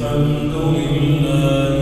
الحمد لله.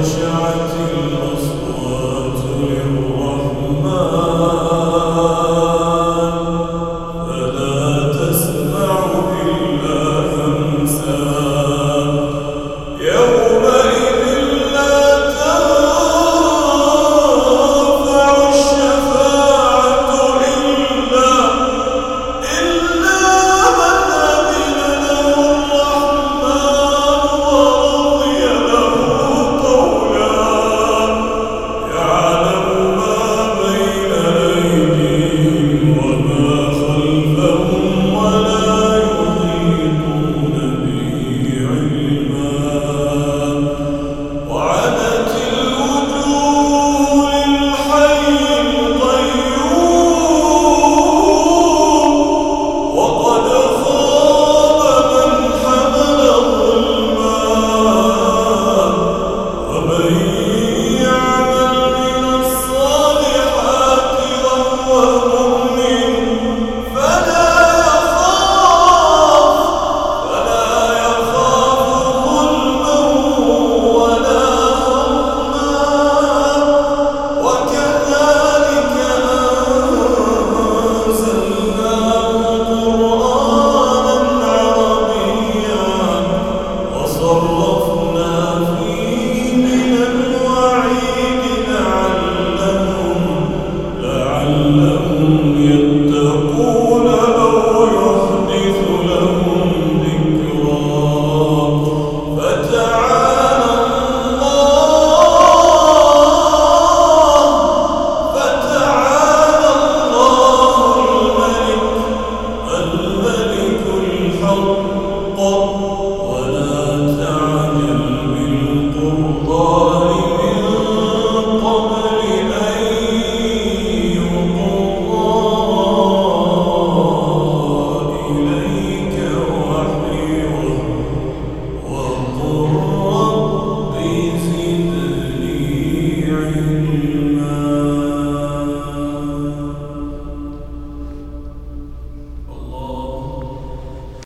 وخشعت الأصوات